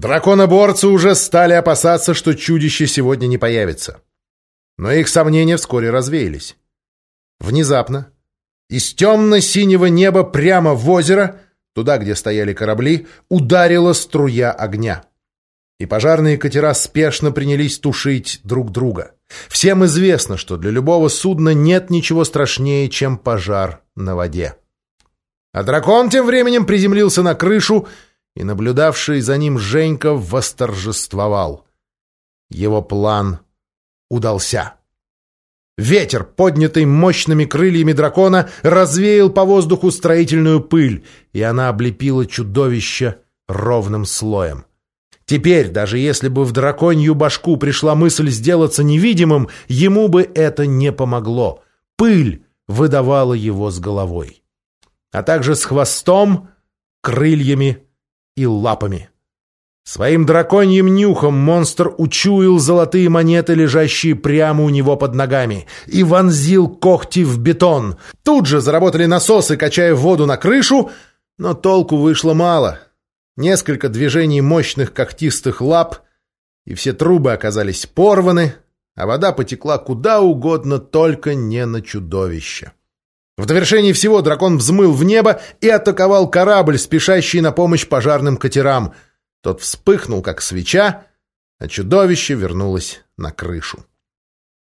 Драконоборцы уже стали опасаться, что чудище сегодня не появится. Но их сомнения вскоре развеялись. Внезапно из темно-синего неба прямо в озеро, туда, где стояли корабли, ударила струя огня. И пожарные катера спешно принялись тушить друг друга. Всем известно, что для любого судна нет ничего страшнее, чем пожар на воде. А дракон тем временем приземлился на крышу, и наблюдавший за ним Женька восторжествовал. Его план удался. Ветер, поднятый мощными крыльями дракона, развеял по воздуху строительную пыль, и она облепила чудовище ровным слоем. Теперь, даже если бы в драконью башку пришла мысль сделаться невидимым, ему бы это не помогло. Пыль выдавала его с головой. А также с хвостом, крыльями и лапами. Своим драконьим нюхом монстр учуял золотые монеты, лежащие прямо у него под ногами, и вонзил когти в бетон. Тут же заработали насосы, качая воду на крышу, но толку вышло мало — Несколько движений мощных когтистых лап, и все трубы оказались порваны, а вода потекла куда угодно, только не на чудовище. В довершении всего дракон взмыл в небо и атаковал корабль, спешащий на помощь пожарным катерам. Тот вспыхнул, как свеча, а чудовище вернулось на крышу.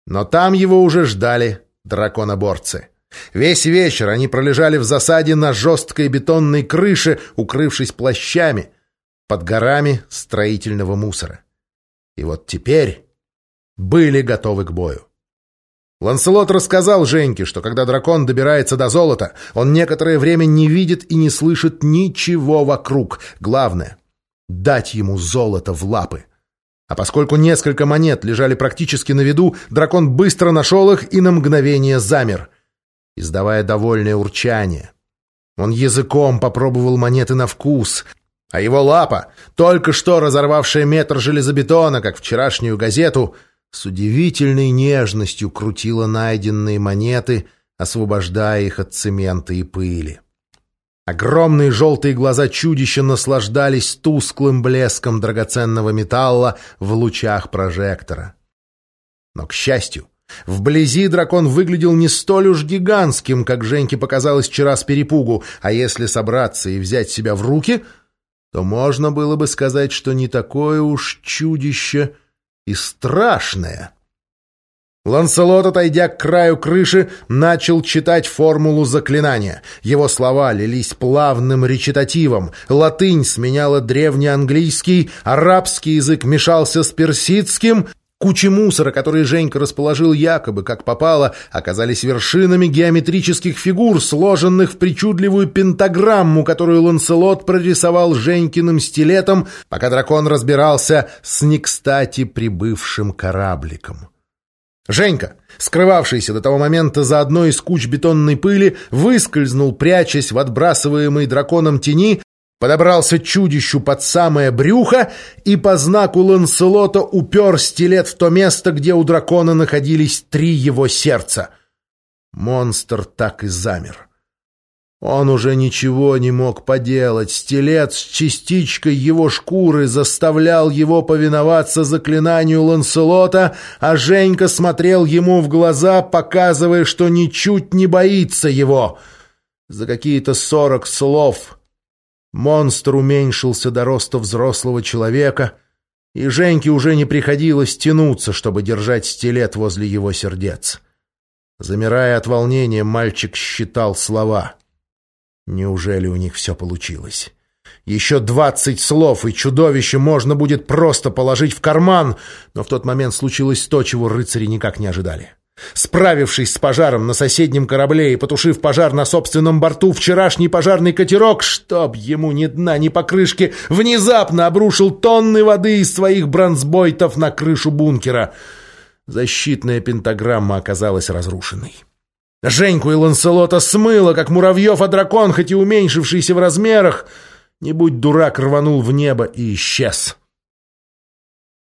Но там его уже ждали драконоборцы. Весь вечер они пролежали в засаде на жесткой бетонной крыше, укрывшись плащами, под горами строительного мусора. И вот теперь были готовы к бою. Ланселот рассказал Женьке, что когда дракон добирается до золота, он некоторое время не видит и не слышит ничего вокруг. Главное — дать ему золото в лапы. А поскольку несколько монет лежали практически на виду, дракон быстро нашел их и на мгновение замер — издавая довольное урчание. Он языком попробовал монеты на вкус, а его лапа, только что разорвавшая метр железобетона, как вчерашнюю газету, с удивительной нежностью крутила найденные монеты, освобождая их от цемента и пыли. Огромные желтые глаза чудища наслаждались тусклым блеском драгоценного металла в лучах прожектора. Но, к счастью, Вблизи дракон выглядел не столь уж гигантским, как Женьке показалось вчера с перепугу, а если собраться и взять себя в руки, то можно было бы сказать, что не такое уж чудище и страшное. Ланселот, отойдя к краю крыши, начал читать формулу заклинания. Его слова лились плавным речитативом. Латынь сменяла древнеанглийский, арабский язык мешался с персидским, Кучи мусора, которые Женька расположил якобы, как попало, оказались вершинами геометрических фигур, сложенных в причудливую пентаграмму, которую Ланселот прорисовал Женькиным стилетом, пока дракон разбирался с некстати прибывшим корабликом. Женька, скрывавшийся до того момента за одной из куч бетонной пыли, выскользнул, прячась в отбрасываемой драконом тени, подобрался чудищу под самое брюхо и по знаку Ланселота упер стилет в то место, где у дракона находились три его сердца. Монстр так и замер. Он уже ничего не мог поделать. Стилет с частичкой его шкуры заставлял его повиноваться заклинанию Ланселота, а Женька смотрел ему в глаза, показывая, что ничуть не боится его. За какие-то сорок слов Монстр уменьшился до роста взрослого человека, и Женьке уже не приходилось тянуться, чтобы держать стилет возле его сердец. Замирая от волнения, мальчик считал слова. Неужели у них все получилось? Еще двадцать слов, и чудовище можно будет просто положить в карман, но в тот момент случилось то, чего рыцари никак не ожидали. Справившись с пожаром на соседнем корабле и потушив пожар на собственном борту, вчерашний пожарный катерок, чтоб ему ни дна, ни покрышки, внезапно обрушил тонны воды из своих бронзбойтов на крышу бункера. Защитная пентаграмма оказалась разрушенной. Женьку и Ланселота смыло, как муравьев, а дракон, хоть и уменьшившийся в размерах, не будь дурак, рванул в небо и исчез.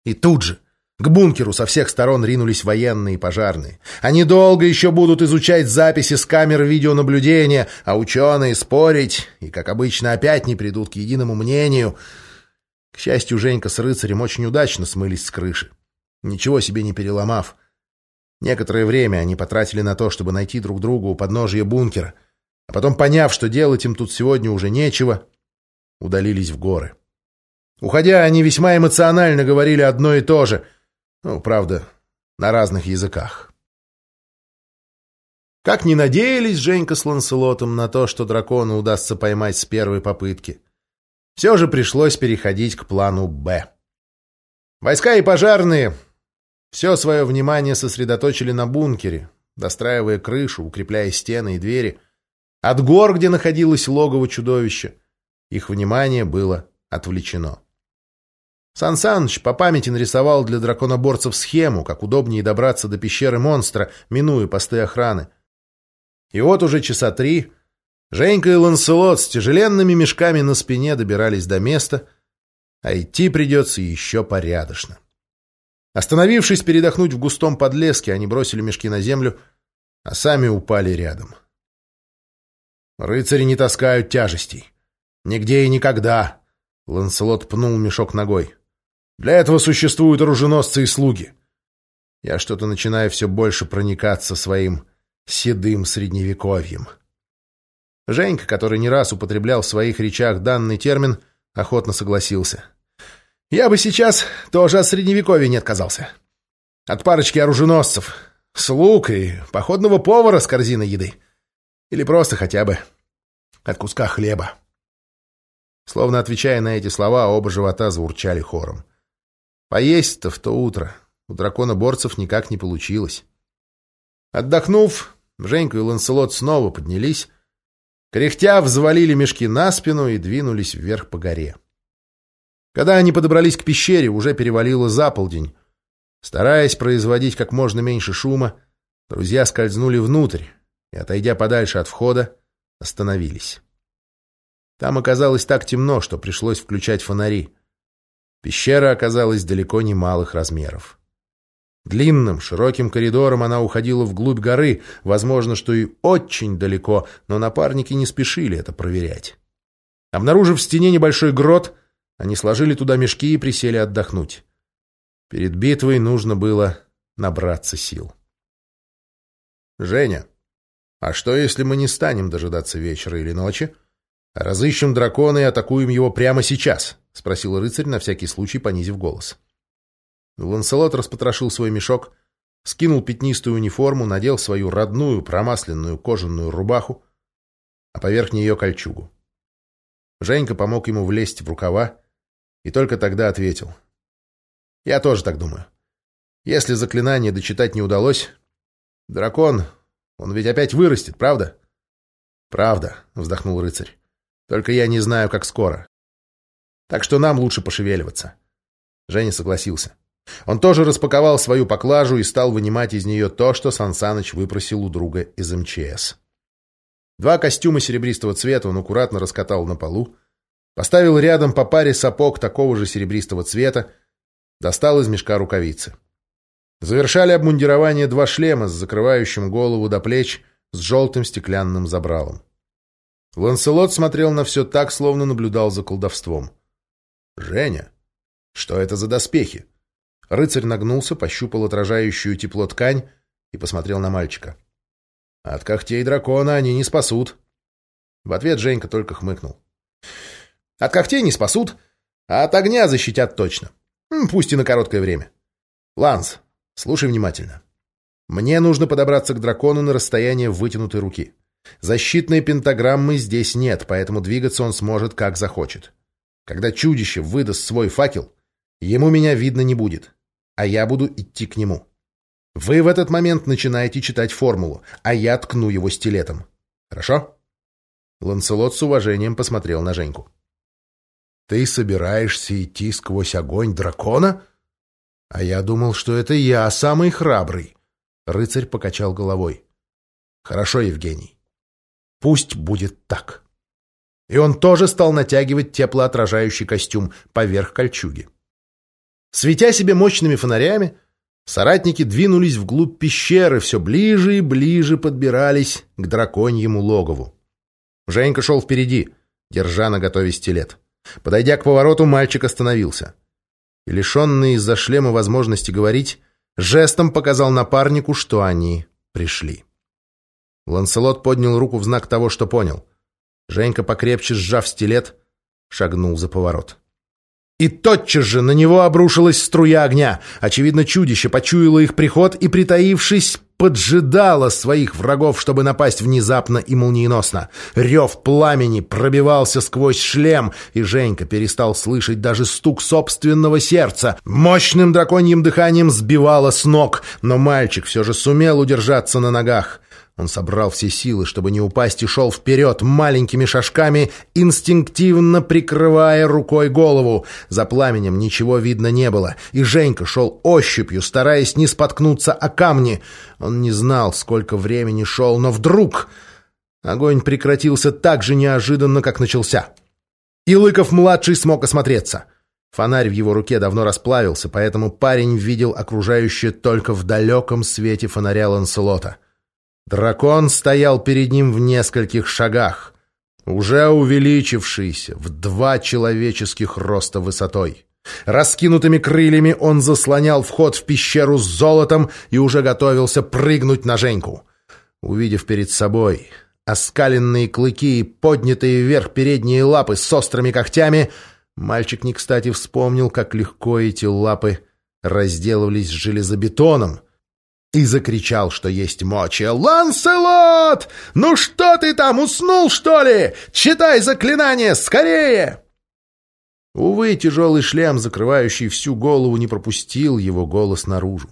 И тут же, к бункеру со всех сторон ринулись военные и пожарные. Они долго еще будут изучать записи с камер видеонаблюдения, а ученые спорить и, как обычно, опять не придут к единому мнению. К счастью, Женька с рыцарем очень удачно смылись с крыши, ничего себе не переломав. Некоторое время они потратили на то, чтобы найти друг друга у подножия бункера, а потом, поняв, что делать им тут сегодня уже нечего, удалились в горы. Уходя, они весьма эмоционально говорили одно и то же, ну, правда, на разных языках. Как ни надеялись Женька с Ланселотом на то, что дракона удастся поймать с первой попытки, все же пришлось переходить к плану «Б». Войска и пожарные все свое внимание сосредоточили на бункере, достраивая крышу, укрепляя стены и двери. От гор, где находилось логово чудовища, их внимание было отвлечено. Сан по памяти нарисовал для драконоборцев схему, как удобнее добраться до пещеры монстра, минуя посты охраны. И вот уже часа три Женька и Ланселот с тяжеленными мешками на спине добирались до места, а идти придется еще порядочно. Остановившись передохнуть в густом подлеске, они бросили мешки на землю, а сами упали рядом. «Рыцари не таскают тяжестей. Нигде и никогда!» Ланселот пнул мешок ногой. Для этого существуют оруженосцы и слуги. Я что-то начинаю все больше проникаться своим седым средневековьем. Женька, который не раз употреблял в своих речах данный термин, охотно согласился. Я бы сейчас тоже от средневековья не отказался. От парочки оруженосцев, слуг и походного повара с корзиной еды. Или просто хотя бы от куска хлеба. Словно отвечая на эти слова, оба живота заурчали хором. Поесть-то в то утро у дракона-борцев никак не получилось. Отдохнув, Женька и Ланселот снова поднялись, кряхтя взвалили мешки на спину и двинулись вверх по горе. Когда они подобрались к пещере, уже перевалило за полдень. Стараясь производить как можно меньше шума, друзья скользнули внутрь и, отойдя подальше от входа, остановились. Там оказалось так темно, что пришлось включать фонари. Пещера оказалась далеко не малых размеров. Длинным, широким коридором она уходила вглубь горы, возможно, что и очень далеко, но напарники не спешили это проверять. Обнаружив в стене небольшой грот, они сложили туда мешки и присели отдохнуть. Перед битвой нужно было набраться сил. «Женя, а что, если мы не станем дожидаться вечера или ночи, а разыщем дракона и атакуем его прямо сейчас?» — спросил рыцарь, на всякий случай понизив голос. Ланселот распотрошил свой мешок, скинул пятнистую униформу, надел свою родную промасленную кожаную рубаху, а поверх нее кольчугу. Женька помог ему влезть в рукава и только тогда ответил. «Я тоже так думаю. Если заклинание дочитать не удалось, дракон, он ведь опять вырастет, правда?» «Правда», — вздохнул рыцарь. «Только я не знаю, как скоро. Так что нам лучше пошевеливаться. Женя согласился. Он тоже распаковал свою поклажу и стал вынимать из нее то, что Сансаныч выпросил у друга из МЧС. Два костюма серебристого цвета он аккуратно раскатал на полу, поставил рядом по паре сапог такого же серебристого цвета, достал из мешка рукавицы. Завершали обмундирование два шлема с закрывающим голову до плеч с желтым стеклянным забралом. Ланселот смотрел на все так, словно наблюдал за колдовством. «Женя, что это за доспехи?» Рыцарь нагнулся, пощупал отражающую тепло ткань и посмотрел на мальчика. «От когтей дракона они не спасут». В ответ Женька только хмыкнул. «От когтей не спасут, а от огня защитят точно. Пусть и на короткое время. Ланс, слушай внимательно. Мне нужно подобраться к дракону на расстояние вытянутой руки. Защитной пентаграммы здесь нет, поэтому двигаться он сможет, как захочет. Когда чудище выдаст свой факел, ему меня видно не будет, а я буду идти к нему. Вы в этот момент начинаете читать формулу, а я ткну его стилетом. Хорошо?» Ланселот с уважением посмотрел на Женьку. «Ты собираешься идти сквозь огонь дракона? А я думал, что это я самый храбрый». Рыцарь покачал головой. «Хорошо, Евгений. Пусть будет так». И он тоже стал натягивать теплоотражающий костюм поверх кольчуги. Светя себе мощными фонарями, соратники двинулись вглубь пещеры, все ближе и ближе подбирались к драконьему логову. Женька шел впереди, держа на готове стилет. Подойдя к повороту, мальчик остановился. И, лишенный из-за шлема возможности говорить, жестом показал напарнику, что они пришли. Ланселот поднял руку в знак того, что понял. Женька, покрепче сжав стилет, шагнул за поворот. И тотчас же на него обрушилась струя огня. Очевидно, чудище почуяло их приход и, притаившись, поджидало своих врагов, чтобы напасть внезапно и молниеносно. Рев пламени пробивался сквозь шлем, и Женька перестал слышать даже стук собственного сердца. Мощным драконьим дыханием сбивало с ног, но мальчик все же сумел удержаться на ногах. Он собрал все силы, чтобы не упасть, и шел вперед маленькими шажками, инстинктивно прикрывая рукой голову. За пламенем ничего видно не было, и Женька шел ощупью, стараясь не споткнуться о камни. Он не знал, сколько времени шел, но вдруг огонь прекратился так же неожиданно, как начался. И Лыков-младший смог осмотреться. Фонарь в его руке давно расплавился, поэтому парень видел окружающее только в далеком свете фонаря Ланселота. Дракон стоял перед ним в нескольких шагах, уже увеличившийся в два человеческих роста высотой. Раскинутыми крыльями он заслонял вход в пещеру с золотом и уже готовился прыгнуть на Женьку. Увидев перед собой оскаленные клыки и поднятые вверх передние лапы с острыми когтями, мальчик не кстати вспомнил, как легко эти лапы разделывались с железобетоном, и закричал, что есть мочи. «Ланселот! Ну что ты там, уснул, что ли? Читай заклинание, скорее!» Увы, тяжелый шлем, закрывающий всю голову, не пропустил его голос наружу.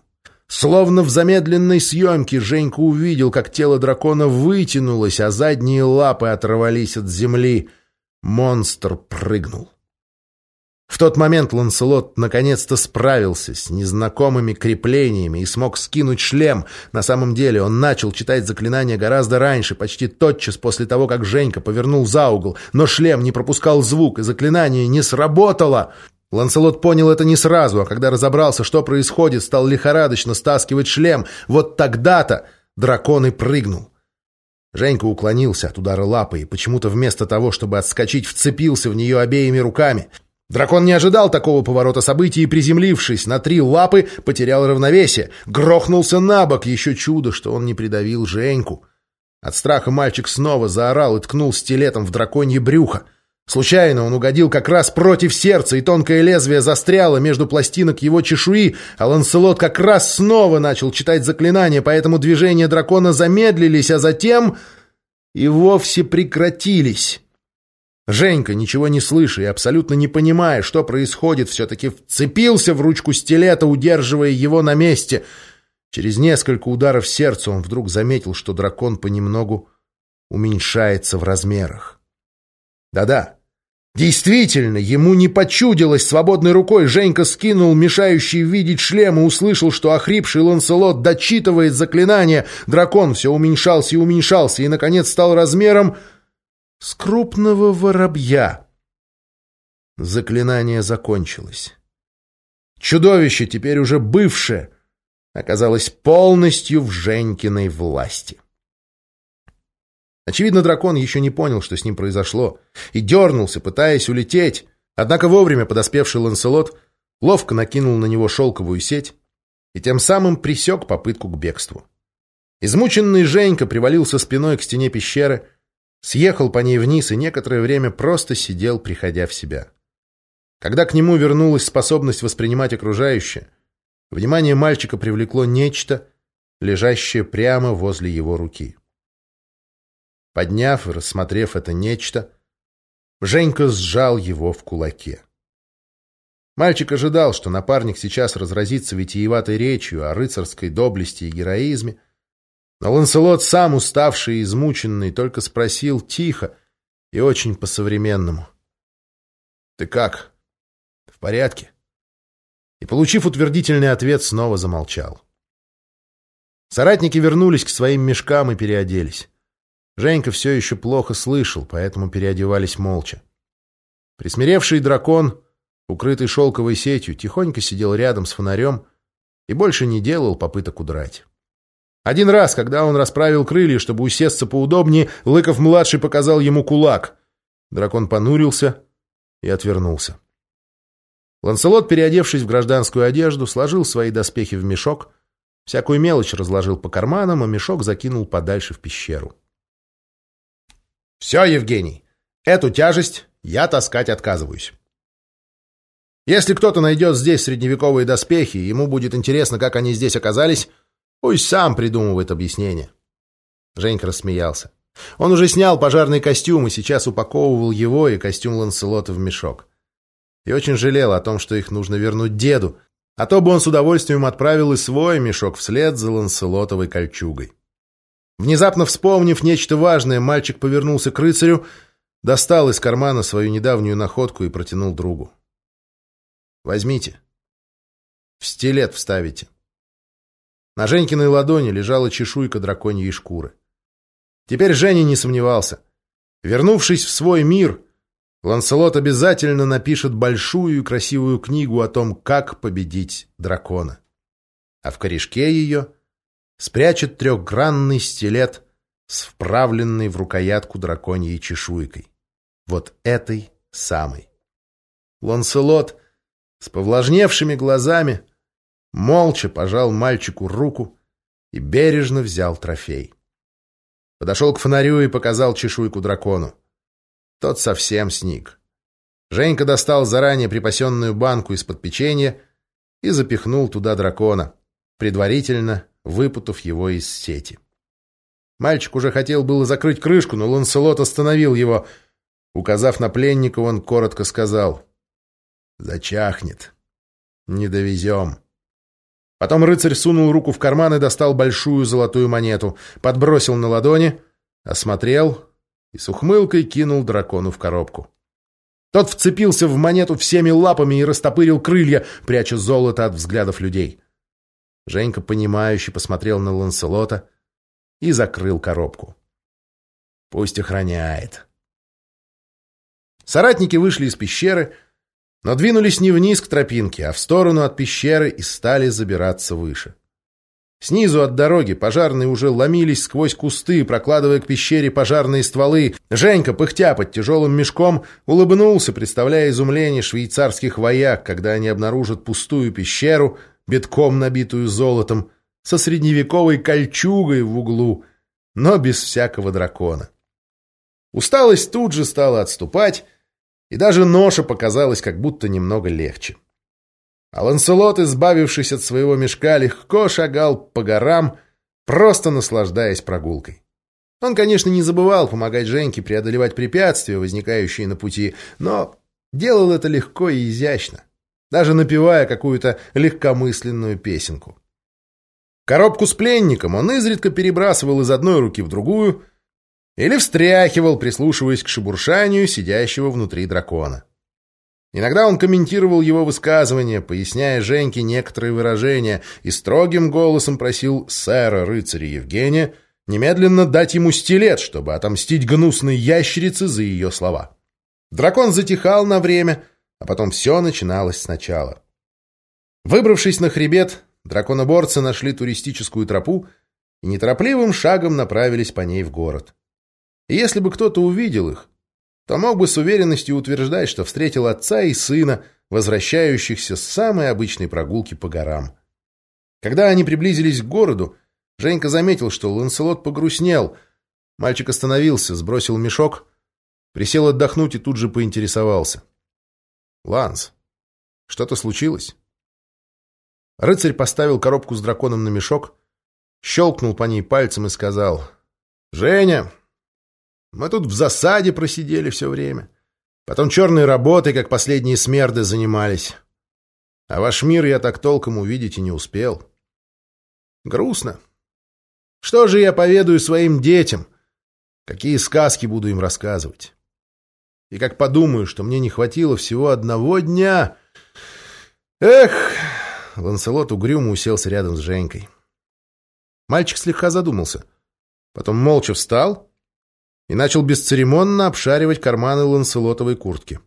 Словно в замедленной съемке Женька увидел, как тело дракона вытянулось, а задние лапы оторвались от земли. Монстр прыгнул. В тот момент Ланселот наконец-то справился с незнакомыми креплениями и смог скинуть шлем. На самом деле он начал читать заклинание гораздо раньше, почти тотчас после того, как Женька повернул за угол. Но шлем не пропускал звук, и заклинание не сработало. Ланселот понял это не сразу, а когда разобрался, что происходит, стал лихорадочно стаскивать шлем. Вот тогда-то дракон и прыгнул. Женька уклонился от удара лапы и почему-то вместо того, чтобы отскочить, вцепился в нее обеими руками. Дракон не ожидал такого поворота событий и, приземлившись на три лапы, потерял равновесие. Грохнулся на бок. Еще чудо, что он не придавил Женьку. От страха мальчик снова заорал и ткнул стилетом в драконье брюхо. Случайно он угодил как раз против сердца, и тонкое лезвие застряло между пластинок его чешуи, а Ланселот как раз снова начал читать заклинание, поэтому движения дракона замедлились, а затем и вовсе прекратились. Женька, ничего не слыша и абсолютно не понимая, что происходит, все-таки вцепился в ручку стилета, удерживая его на месте. Через несколько ударов сердца он вдруг заметил, что дракон понемногу уменьшается в размерах. Да-да, действительно, ему не почудилось. Свободной рукой Женька скинул мешающий видеть шлем и услышал, что охрипший Ланселот дочитывает заклинание. Дракон все уменьшался и уменьшался, и, наконец, стал размером с крупного воробья. Заклинание закончилось. Чудовище, теперь уже бывшее, оказалось полностью в Женькиной власти. Очевидно, дракон еще не понял, что с ним произошло, и дернулся, пытаясь улететь. Однако вовремя подоспевший Ланселот ловко накинул на него шелковую сеть и тем самым присек попытку к бегству. Измученный Женька привалился спиной к стене пещеры, Съехал по ней вниз и некоторое время просто сидел, приходя в себя. Когда к нему вернулась способность воспринимать окружающее, внимание мальчика привлекло нечто, лежащее прямо возле его руки. Подняв и рассмотрев это нечто, Женька сжал его в кулаке. Мальчик ожидал, что напарник сейчас разразится витиеватой речью о рыцарской доблести и героизме, но Ланселот, сам уставший и измученный, только спросил тихо и очень по-современному. «Ты как? В порядке?» И, получив утвердительный ответ, снова замолчал. Соратники вернулись к своим мешкам и переоделись. Женька все еще плохо слышал, поэтому переодевались молча. Присмиревший дракон, укрытый шелковой сетью, тихонько сидел рядом с фонарем и больше не делал попыток удрать. Один раз, когда он расправил крылья, чтобы усесться поудобнее, Лыков-младший показал ему кулак. Дракон понурился и отвернулся. Ланселот, переодевшись в гражданскую одежду, сложил свои доспехи в мешок, всякую мелочь разложил по карманам, а мешок закинул подальше в пещеру. «Все, Евгений, эту тяжесть я таскать отказываюсь. Если кто-то найдет здесь средневековые доспехи, ему будет интересно, как они здесь оказались, пусть сам придумывает объяснение». Женька рассмеялся. Он уже снял пожарный костюм и сейчас упаковывал его и костюм Ланселота в мешок и очень жалел о том, что их нужно вернуть деду, а то бы он с удовольствием отправил и свой мешок вслед за Ланселотовой кольчугой. Внезапно вспомнив нечто важное, мальчик повернулся к рыцарю, достал из кармана свою недавнюю находку и протянул другу. «Возьмите. В стилет вставите». На Женькиной ладони лежала чешуйка драконьей шкуры. Теперь Женя не сомневался. Вернувшись в свой мир, Ланселот обязательно напишет большую и красивую книгу о том, как победить дракона. А в корешке ее спрячет трехгранный стилет с вправленной в рукоятку драконьей чешуйкой. Вот этой самой. Ланселот с повлажневшими глазами молча пожал мальчику руку и бережно взял трофей. Подошел к фонарю и показал чешуйку дракону. Тот совсем сник. Женька достал заранее припасенную банку из-под печенья и запихнул туда дракона, предварительно выпутав его из сети. Мальчик уже хотел было закрыть крышку, но Ланселот остановил его. Указав на пленника, он коротко сказал «Зачахнет. Не довезем». Потом рыцарь сунул руку в карман и достал большую золотую монету, подбросил на ладони, осмотрел и с ухмылкой кинул дракону в коробку. Тот вцепился в монету всеми лапами и растопырил крылья, пряча золото от взглядов людей. Женька, понимающе посмотрел на Ланселота и закрыл коробку. Пусть охраняет. Соратники вышли из пещеры, но двинулись не вниз к тропинке, а в сторону от пещеры и стали забираться выше. Снизу от дороги пожарные уже ломились сквозь кусты, прокладывая к пещере пожарные стволы. Женька, пыхтя под тяжелым мешком, улыбнулся, представляя изумление швейцарских вояк, когда они обнаружат пустую пещеру, битком набитую золотом, со средневековой кольчугой в углу, но без всякого дракона. Усталость тут же стала отступать, и даже ноша показалась как будто немного легче. А Ланселот, избавившись от своего мешка, легко шагал по горам, просто наслаждаясь прогулкой. Он, конечно, не забывал помогать Женьке преодолевать препятствия, возникающие на пути, но делал это легко и изящно, даже напевая какую-то легкомысленную песенку. Коробку с пленником он изредка перебрасывал из одной руки в другую или встряхивал, прислушиваясь к шебуршанию сидящего внутри дракона. Иногда он комментировал его высказывания, поясняя Женьке некоторые выражения, и строгим голосом просил сэра рыцаря Евгения немедленно дать ему стилет, чтобы отомстить гнусной ящерице за ее слова. Дракон затихал на время, а потом все начиналось сначала. Выбравшись на хребет, драконоборцы нашли туристическую тропу и неторопливым шагом направились по ней в город. И если бы кто-то увидел их, то мог бы с уверенностью утверждать, что встретил отца и сына, возвращающихся с самой обычной прогулки по горам. Когда они приблизились к городу, Женька заметил, что Ланселот погрустнел. Мальчик остановился, сбросил мешок, присел отдохнуть и тут же поинтересовался. «Ланс, что-то случилось?» Рыцарь поставил коробку с драконом на мешок, щелкнул по ней пальцем и сказал, «Женя, мы тут в засаде просидели все время. Потом черной работой, как последние смерды, занимались. А ваш мир я так толком увидеть и не успел. Грустно. Что же я поведаю своим детям? Какие сказки буду им рассказывать? И как подумаю, что мне не хватило всего одного дня... Эх! Ланселот угрюмо уселся рядом с Женькой. Мальчик слегка задумался. Потом молча встал и начал бесцеремонно обшаривать карманы ланселотовой куртки.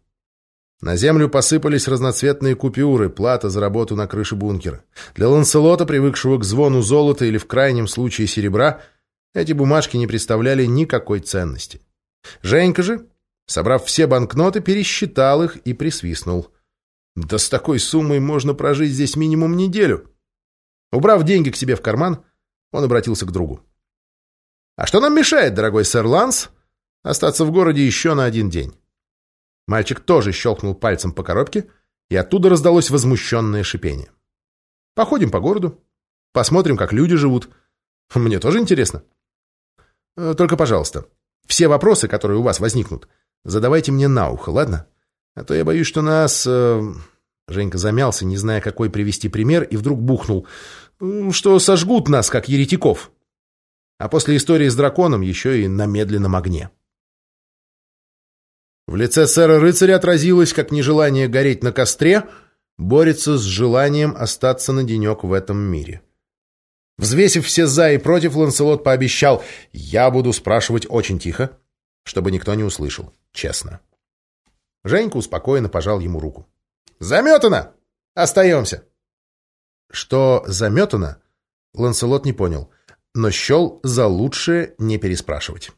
На землю посыпались разноцветные купюры, плата за работу на крыше бункера. Для Ланселота, привыкшего к звону золота или в крайнем случае серебра, эти бумажки не представляли никакой ценности. Женька же Собрав все банкноты, пересчитал их и присвистнул. Да с такой суммой можно прожить здесь минимум неделю. Убрав деньги к себе в карман, он обратился к другу. «А что нам мешает, дорогой сэр Ланс, остаться в городе еще на один день?» Мальчик тоже щелкнул пальцем по коробке, и оттуда раздалось возмущенное шипение. «Походим по городу, посмотрим, как люди живут. Мне тоже интересно. Э, только, пожалуйста, все вопросы, которые у вас возникнут, задавайте мне на ухо, ладно? А то я боюсь, что нас...» э... Женька замялся, не зная, какой привести пример, и вдруг бухнул, что сожгут нас, как еретиков. А после истории с драконом еще и на медленном огне. В лице сэра-рыцаря отразилось, как нежелание гореть на костре борется с желанием остаться на денек в этом мире. Взвесив все «за» и «против», Ланселот пообещал «Я буду спрашивать очень тихо, чтобы никто не услышал, честно». Женька успокоенно пожал ему руку. «Заметано! Остаемся!» Что заметано, Ланселот не понял, но счел за лучшее не переспрашивать.